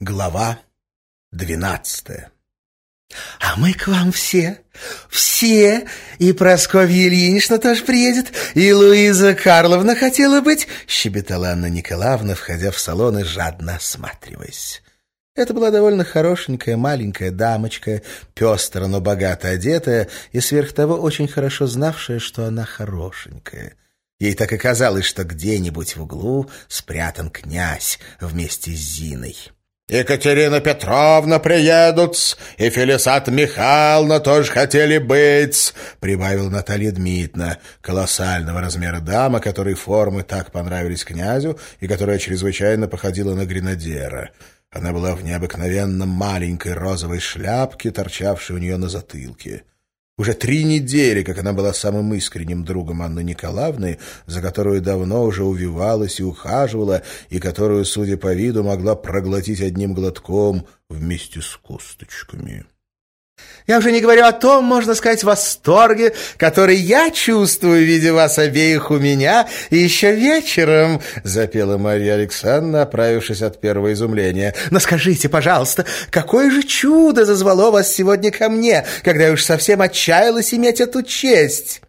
Глава двенадцатая «А мы к вам все, все, и Прасковья Ильинична тоже приедет, и Луиза Карловна хотела быть», — щебетала Анна Николаевна, входя в салон и жадно осматриваясь. Это была довольно хорошенькая маленькая дамочка, пестро, но богато одетая, и сверх того очень хорошо знавшая, что она хорошенькая. Ей так и казалось, что где-нибудь в углу спрятан князь вместе с Зиной. Екатерина Петровна приедут, и Фелисат Михайловна тоже хотели быть, прибавила Наталья Дмитриевна, колоссального размера дама, которой формы так понравились князю и которая чрезвычайно походила на гренадера. Она была в необыкновенно маленькой розовой шляпке, торчавшей у нее на затылке. Уже три недели, как она была самым искренним другом Анны Николаевны, за которую давно уже увивалась и ухаживала, и которую, судя по виду, могла проглотить одним глотком вместе с косточками. Я уже не говорю о том, можно сказать, восторге, который я чувствую, видя вас обеих у меня, и еще вечером, — запела Марья Александровна, оправившись от первого изумления. Но скажите, пожалуйста, какое же чудо зазвало вас сегодня ко мне, когда я уж совсем отчаялась иметь эту честь?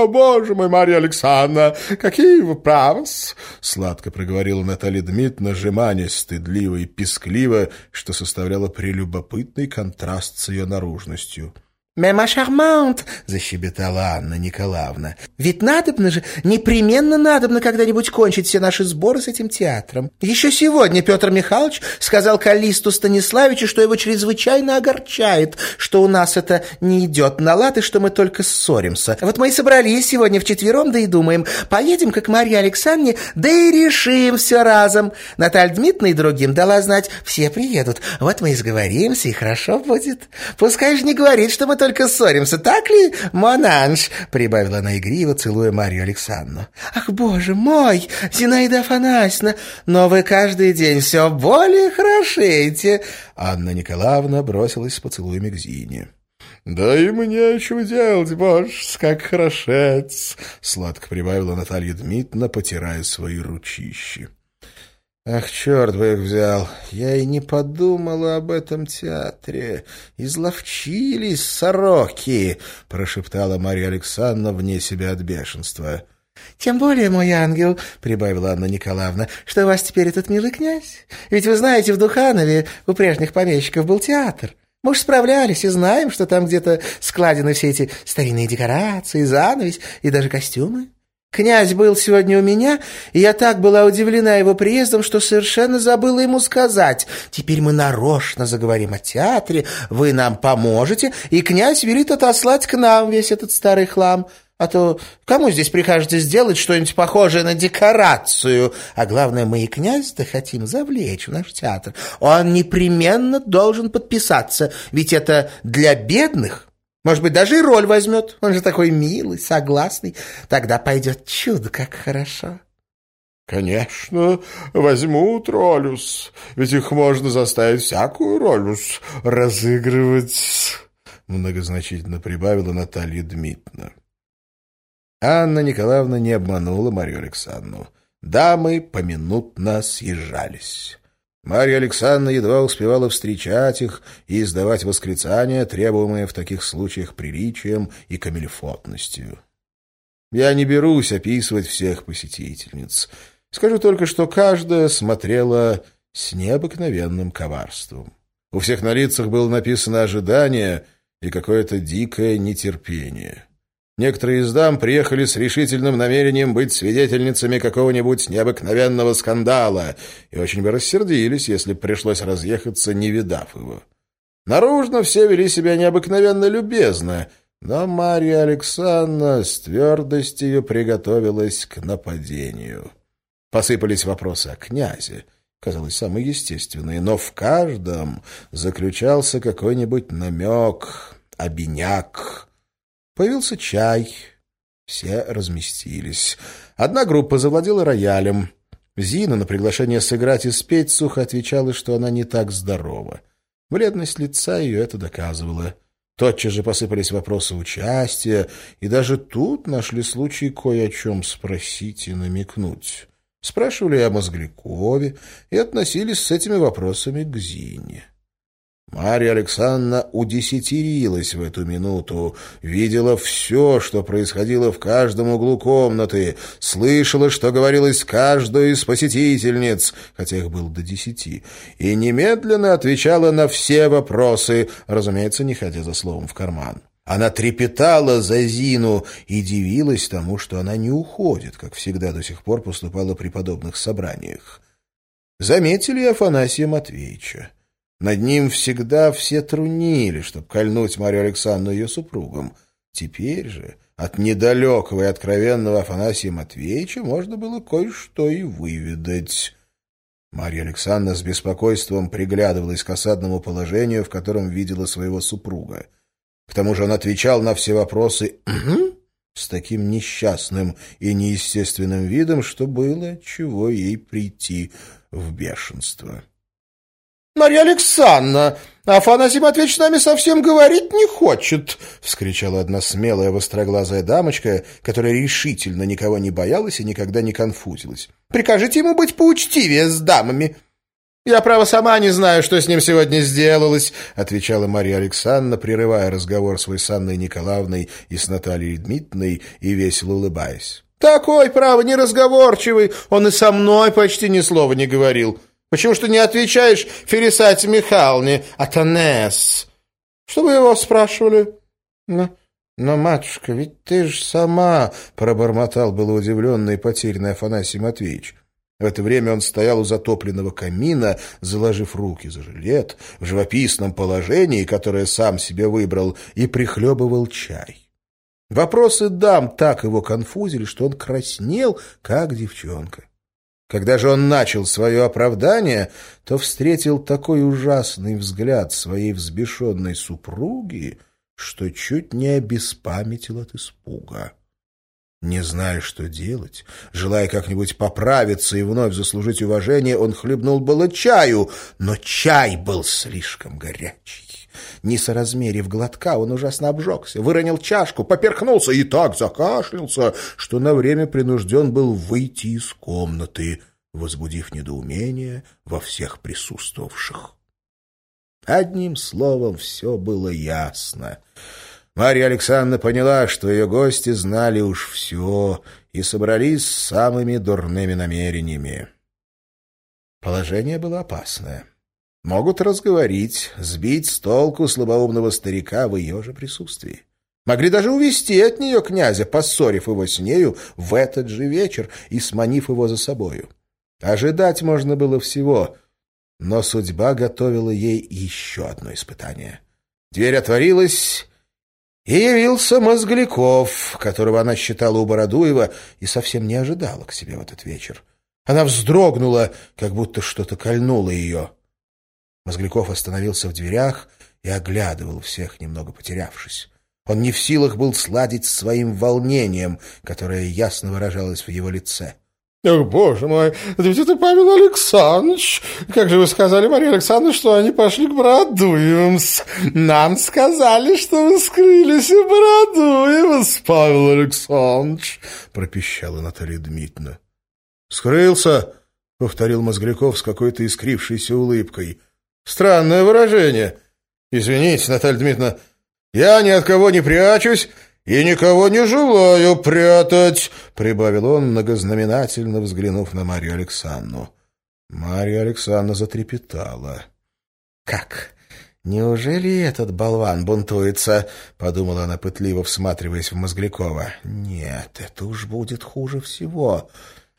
«О, боже мой, Марья Александровна, какие вы правос!» Сладко проговорила Наталья Дмитриевна, жеманясь стыдливо и пескливо, что составляло прелюбопытный контраст с ее наружностью. «Мема шармант!» — защебетала Анна Николаевна. «Ведь надобно же, непременно надобно когда-нибудь кончить все наши сборы с этим театром. Еще сегодня Петр Михайлович сказал Калисту Станиславичу, что его чрезвычайно огорчает, что у нас это не идет на лад и что мы только ссоримся. Вот мы и собрались сегодня вчетвером, да и думаем, поедем как Марья Александровне, да и решим все разом. Наталья Дмитриевна и другим дала знать, все приедут. Вот мы и сговоримся, и хорошо будет. Пускай же не говорит, что мы только ссоримся, так ли, Монанж?» — прибавила она игриво, целуя Марию Александровну. «Ах, боже мой, Зинаида Афанасьевна, но вы каждый день все более хорошеете!» Анна Николаевна бросилась с поцелуями к Зине. «Да и мне нечего делать, боже, как хорошец!» — сладко прибавила Наталья Дмитриевна, потирая свои ручищи. Ах, черт бы их взял! Я и не подумала об этом театре. Изловчились сороки! — прошептала Марья Александровна вне себя от бешенства. — Тем более, мой ангел, — прибавила Анна Николаевна, — что у вас теперь этот милый князь. Ведь вы знаете, в Духанове у прежних помещиков был театр. Мы уж справлялись и знаем, что там где-то складены все эти старинные декорации, занавес и даже костюмы. Князь был сегодня у меня, и я так была удивлена его приездом, что совершенно забыла ему сказать. Теперь мы нарочно заговорим о театре, вы нам поможете, и князь велит отослать к нам весь этот старый хлам. А то кому здесь прикажете сделать что-нибудь похожее на декорацию? А главное, мы и князь-то хотим завлечь в наш театр. Он непременно должен подписаться, ведь это для бедных». Может быть, даже и роль возьмет. Он же такой милый, согласный. Тогда пойдет чудо, как хорошо. «Конечно, возьмут ролюс, ведь их можно заставить всякую ролюс разыгрывать», — многозначительно прибавила Наталья Дмитриевна. Анна Николаевна не обманула Марию Александровну. Дамы поминутно съезжались. Марья Александровна едва успевала встречать их и издавать восклицания, требуемые в таких случаях приличием и камельфотностью. Я не берусь описывать всех посетительниц. Скажу только, что каждая смотрела с необыкновенным коварством. У всех на лицах было написано ожидание и какое-то дикое нетерпение. Некоторые из дам приехали с решительным намерением быть свидетельницами какого-нибудь необыкновенного скандала и очень бы рассердились, если пришлось разъехаться, не видав его. Наружно все вели себя необыкновенно любезно, но Марья Александровна с твердостью приготовилась к нападению. Посыпались вопросы о князе, казалось, самые естественные, но в каждом заключался какой-нибудь намек, обиняк, Появился чай. Все разместились. Одна группа завладела роялем. Зина на приглашение сыграть и спеть сухо отвечала, что она не так здорова. Бледность лица ее это доказывала. Тотчас же посыпались вопросы участия, и даже тут нашли случай кое о чем спросить и намекнуть. спрашивали о Мозглякове и относились с этими вопросами к Зине. Марья Александровна удесятерилась в эту минуту, видела все, что происходило в каждом углу комнаты, слышала, что говорилось каждой из посетительниц, хотя их было до десяти, и немедленно отвечала на все вопросы, разумеется, не ходя за словом в карман. Она трепетала за Зину и дивилась тому, что она не уходит, как всегда до сих пор поступала при подобных собраниях. Заметили Афанасия Матвеевича. Над ним всегда все трунили, чтобы кольнуть Марию Александровну ее супругом. Теперь же от недалекого и откровенного Афанасия Матвеевича можно было кое-что и выведать. Марья Александровна с беспокойством приглядывалась к осадному положению, в котором видела своего супруга. К тому же он отвечал на все вопросы с таким несчастным и неестественным видом, что было чего ей прийти в бешенство. Марья Александровна, Афанасий Матвеевич с нами совсем говорить не хочет!» — вскричала одна смелая востроглазая дамочка, которая решительно никого не боялась и никогда не конфузилась. «Прикажите ему быть поучтивее с дамами!» «Я, право, сама не знаю, что с ним сегодня сделалось», — отвечала Марья Александровна, прерывая разговор свой с Анной Николаевной и с Натальей Дмитриевной и весело улыбаясь. «Такой, право, неразговорчивый, он и со мной почти ни слова не говорил». Почему что не отвечаешь Ферисате Михайловне, а Танес? Что вы его спрашивали? Но, но, матушка, ведь ты же сама, пробормотал было удивленный и потерянный Афанасий Матвеевич. В это время он стоял у затопленного камина, заложив руки за жилет, в живописном положении, которое сам себе выбрал, и прихлебывал чай. Вопросы дам так его конфузили, что он краснел, как девчонка. Когда же он начал свое оправдание, то встретил такой ужасный взгляд своей взбешенной супруги, что чуть не обеспамятил от испуга. Не зная, что делать, желая как-нибудь поправиться и вновь заслужить уважение, он хлебнул было чаю, но чай был слишком горячий. Не соразмерив глотка, он ужасно обжегся, выронил чашку, поперхнулся и так закашлялся, что на время принужден был выйти из комнаты, возбудив недоумение во всех присутствовавших. Одним словом, все было ясно. Марья Александровна поняла, что ее гости знали уж все и собрались с самыми дурными намерениями. Положение было опасное. Могут разговорить, сбить с толку слабоумного старика в ее же присутствии. Могли даже увести от нее князя, поссорив его с нею в этот же вечер и сманив его за собою. Ожидать можно было всего, но судьба готовила ей еще одно испытание. Дверь отворилась, и явился Мозгляков, которого она считала у Бородуева и совсем не ожидала к себе в этот вечер. Она вздрогнула, как будто что-то кольнуло ее. Мозгляков остановился в дверях и оглядывал всех, немного потерявшись. Он не в силах был сладить своим волнением, которое ясно выражалось в его лице. Ох, боже мой, да ведь это Павел Александрович. Как же вы сказали, Мария Александровна, что они пошли к Бородуевым? Нам сказали, что вы скрылись у Бородуева, Павел Александрович, пропищала Наталья Дмитриевна. Скрылся, повторил Мозгляков с какой-то искрившейся улыбкой. Странное выражение. Извините, Наталья Дмитриевна, я ни от кого не прячусь «И никого не желаю прятать», — прибавил он, многознаменательно взглянув на Марию Александровну. Мария Александровна затрепетала. «Как? Неужели этот болван бунтуется?» — подумала она пытливо, всматриваясь в Мозглякова. «Нет, это уж будет хуже всего».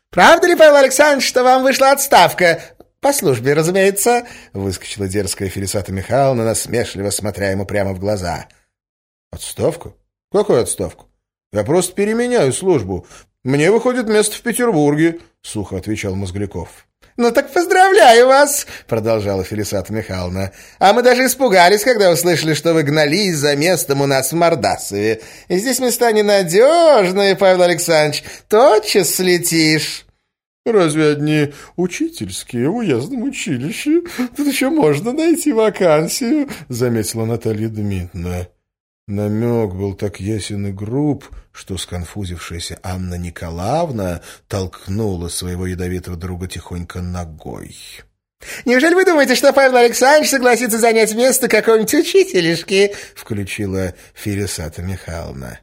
«Правда ли, Павел Александрович, что вам вышла отставка?» «По службе, разумеется», — выскочила дерзкая Фелисата Михайловна, насмешливо смотря ему прямо в глаза. «Отставку? «Какую отставку? Я просто переменяю службу. Мне выходит место в Петербурге», — сухо отвечал Мозгляков. «Ну так поздравляю вас!» — продолжала Фелисата Михайловна. «А мы даже испугались, когда услышали, что вы гнались за местом у нас в Мордасове. И здесь места ненадежные, Павел Александрович. Тотчас слетишь». «Разве одни учительские в уездном училище? Тут еще можно найти вакансию», — заметила Наталья Дмитриевна. Намек был так ясен и груб, что сконфузившаяся Анна Николаевна толкнула своего ядовитого друга тихонько ногой. «Неужели вы думаете, что Павел Александрович согласится занять место какого-нибудь учителишки?» — включила Фересата Михайловна.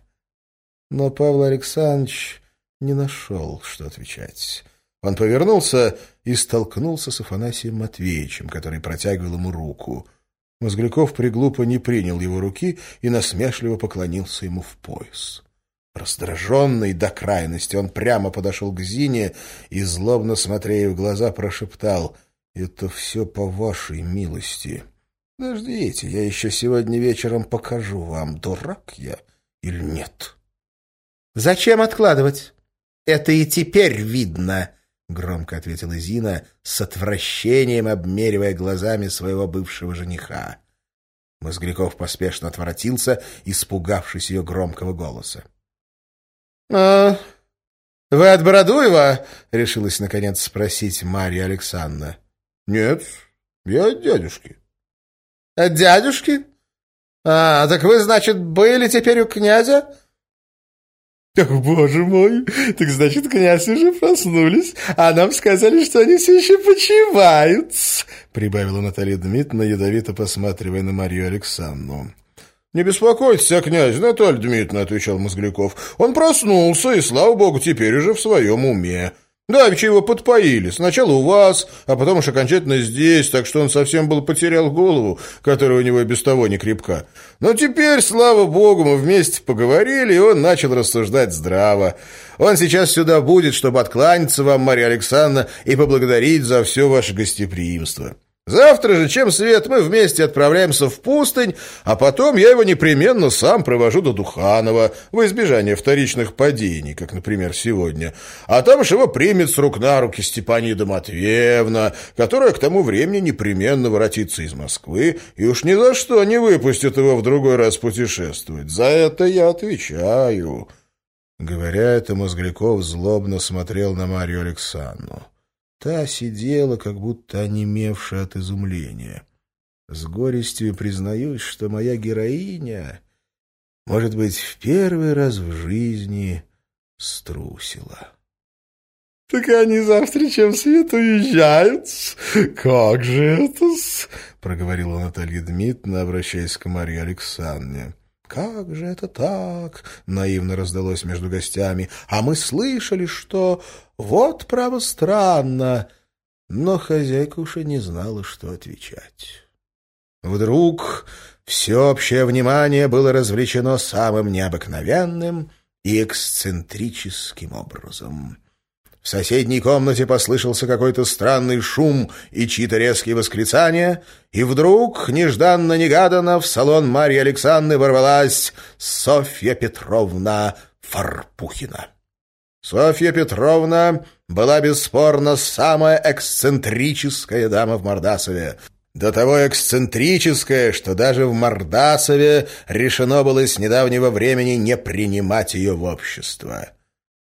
Но Павел Александрович не нашел, что отвечать. Он повернулся и столкнулся с Афанасием Матвеевичем, который протягивал ему руку. Мозгляков приглупо не принял его руки и насмешливо поклонился ему в пояс. Раздраженный до крайности, он прямо подошел к Зине и, злобно смотря ей в глаза, прошептал «Это все по вашей милости. Подождите, я еще сегодня вечером покажу вам, дурак я или нет». «Зачем откладывать? Это и теперь видно», — громко ответила Зина, с отвращением обмеривая глазами своего бывшего жениха. Мозгляков поспешно отворотился, испугавшись ее громкого голоса. — А вы от Бородуева? — решилась наконец спросить Марья Александровна. — Нет, я от дядюшки. — От дядюшки? А, так вы, значит, были теперь у князя? «Ах, боже мой! Так значит, князь уже проснулись, а нам сказали, что они все еще почивают!» Прибавила Наталья Дмитриевна, ядовито посматривая на Марию Александровну. «Не беспокойтесь о князе, Наталья Дмитриевна», — отвечал Мозгляков. «Он проснулся, и, слава богу, теперь уже в своем уме. Давеча его подпоили. Сначала у вас, а потом уж окончательно здесь, так что он совсем был потерял голову, которая у него и без того не крепка. Но теперь, слава богу, мы вместе поговорили, и он начал рассуждать здраво. Он сейчас сюда будет, чтобы откланяться вам, Марья Александровна, и поблагодарить за все ваше гостеприимство». Завтра же, чем свет, мы вместе отправляемся в пустынь, а потом я его непременно сам провожу до Духанова во избежание вторичных падений, как, например, сегодня. А там уж его примет с рук на руки Степанида Матвеевна, которая к тому времени непременно воротится из Москвы и уж ни за что не выпустит его в другой раз путешествовать. За это я отвечаю». Говоря это, Мозгляков злобно смотрел на Марию Александровну. Та сидела, как будто онемевшая от изумления. С горестью признаюсь, что моя героиня, может быть, в первый раз в жизни струсила. — Так они завтра чем свет уезжают? Как же это-с? — проговорила Наталья Дмитриевна, обращаясь к Марье Александровне. «Как же это так?» — наивно раздалось между гостями. «А мы слышали, что... Вот, право, странно!» Но хозяйка уж и не знала, что отвечать. Вдруг всеобщее внимание было развлечено самым необыкновенным и эксцентрическим образом — в соседней комнате послышался какой-то странный шум и чьи-то резкие восклицания, и вдруг, нежданно-негаданно, в салон Марьи Александры ворвалась Софья Петровна Фарпухина. Софья Петровна была бесспорно самая эксцентрическая дама в Мордасове. До того эксцентрическая, что даже в Мордасове решено было с недавнего времени не принимать ее в общество.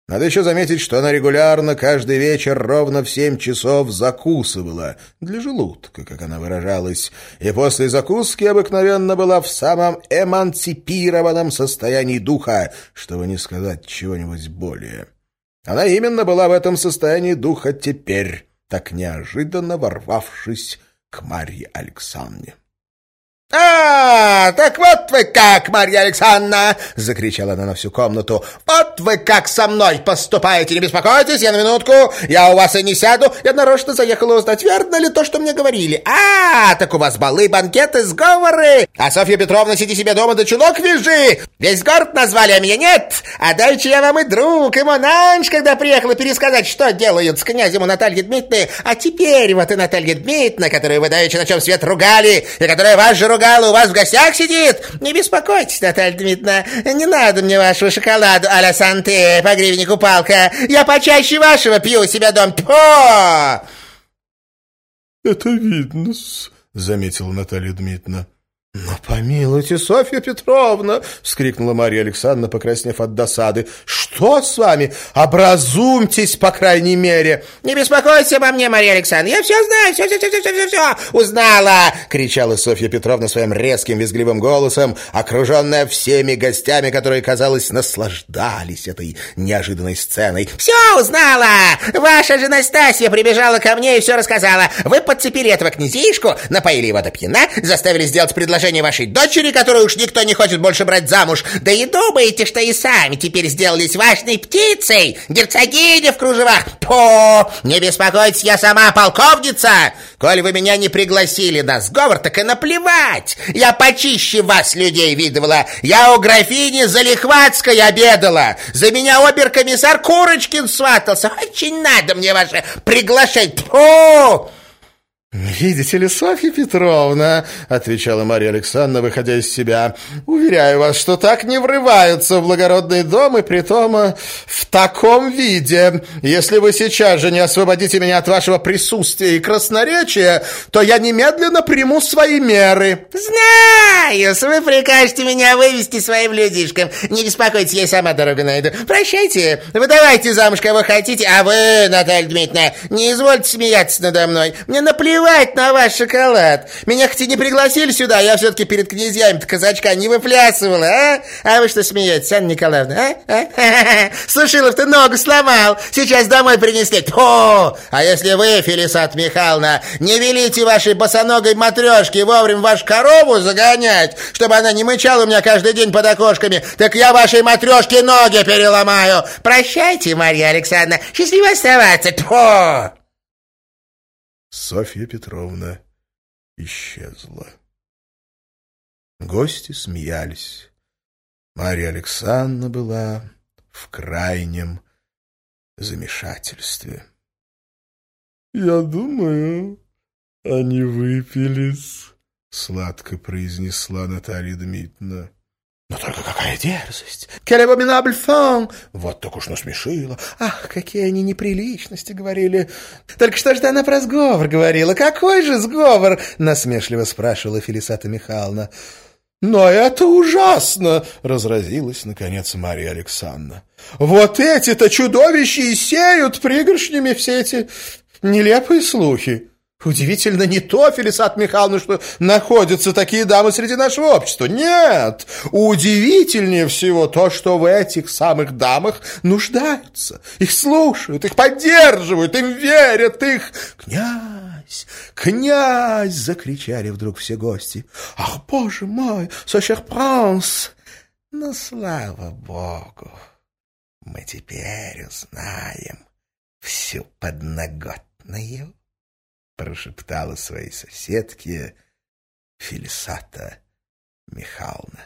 Надо еще заметить, что она регулярно каждый вечер ровно в семь часов закусывала, для желудка, как она выражалась, и после закуски обыкновенно была в самом эмансипированном состоянии духа, чтобы не сказать чего-нибудь более. Она именно была в этом состоянии духа теперь, так неожиданно ворвавшись к Марье Александре. «А, так вот вы как, Марья Александровна!» — закричала она на всю комнату. «Вот вы как со мной поступаете! Не беспокойтесь, я на минутку, я у вас и не сяду. Я нарочно заехала узнать, верно ли то, что мне говорили. А, так у вас балы, банкеты, сговоры! А Софья Петровна, сиди себе дома, да чулок вяжи! Весь город назвали, а меня нет! А дальше я вам и друг, и Монанж, когда приехала пересказать, что делают с князем у Натальи Дмитриевны. А теперь вот и Наталья Дмитриевна, которую вы давеча на чем свет ругали, и которая вас же ругала, у вас в гостях сидит. Не беспокойтесь, Наталья Дмитриевна, не надо мне вашего шоколада а-ля Санте по гривеннику палка. Я почаще вашего пью у себя дом. По! Это видно заметила Наталья Дмитриевна. «Но помилуйте, Софья Петровна!» — вскрикнула Марья Александровна, покраснев от досады. «Что с вами? Образумьтесь, по крайней мере!» «Не беспокойся обо мне, Марья Александровна! Я все знаю! Все, все! Узнала!» — кричала Софья Петровна своим резким визгливым голосом, окруженная всеми гостями, которые, казалось, наслаждались этой неожиданной сценой. «Все узнала! Ваша жена Настасья прибежала ко мне и все рассказала. Вы подцепили этого князишку, напоили его до пьяна, заставили сделать предложение предложение вашей дочери, которую уж никто не хочет больше брать замуж, да и думаете, что и сами теперь сделались важной птицей, герцогиня в кружевах. По, не беспокойтесь, я сама полковница. Коль вы меня не пригласили на сговор, так и наплевать. Я почище вас людей видывала. Я у графини Залихватской обедала. За меня обер-комиссар Курочкин сватался. Очень надо мне ваше приглашать. Фу! «Видите ли, Софья Петровна, — отвечала Марья Александровна, выходя из себя, — уверяю вас, что так не врываются в благородный дом и притом э, в таком виде. Если вы сейчас же не освободите меня от вашего присутствия и красноречия, то я немедленно приму свои меры». «Знаю, вы прикажете меня вывести своим людишкам. Не беспокойтесь, я сама дорогу найду. Прощайте, выдавайте замуж, кого хотите, а вы, Наталья Дмитриевна, не извольте смеяться надо мной. Мне наплевать, плевать на ваш шоколад. Меня хоть и не пригласили сюда, я все-таки перед князьями казачка не выплясывала, а? А вы что смеетесь, Анна Николаевна, а? а? Сушилов-то ногу сломал, сейчас домой принесли. О, а если вы, Фелисат Михайловна, не велите вашей босоногой матрешке вовремя вашу корову загонять, чтобы она не мычала у меня каждый день под окошками, так я вашей матрешке ноги переломаю. Прощайте, Марья Александровна, счастливо оставаться. Тьфу! Софья Петровна исчезла. Гости смеялись. Марья Александровна была в крайнем замешательстве. — Я думаю, они выпились, — сладко произнесла Наталья Дмитриевна. Но только какая дерзость! Quel abominable fond! Вот так уж насмешила. Ах, какие они неприличности говорили! Только что же она про сговор говорила? Какой же сговор? Насмешливо спрашивала Фелисата Михайловна. «Но это ужасно!» — разразилась, наконец, Мария Александровна. «Вот эти-то чудовища и сеют пригоршнями все эти нелепые слухи!» Удивительно не то, Фелисат Михайловна, что находятся такие дамы среди нашего общества. Нет, удивительнее всего то, что в этих самых дамах нуждаются. Их слушают, их поддерживают, им верят, их... Князь, князь, закричали вдруг все гости. Ах, боже мой, сошер пранс. Но слава богу, мы теперь узнаем всю подноготную прошептала своей соседке Фелисата Михайловна.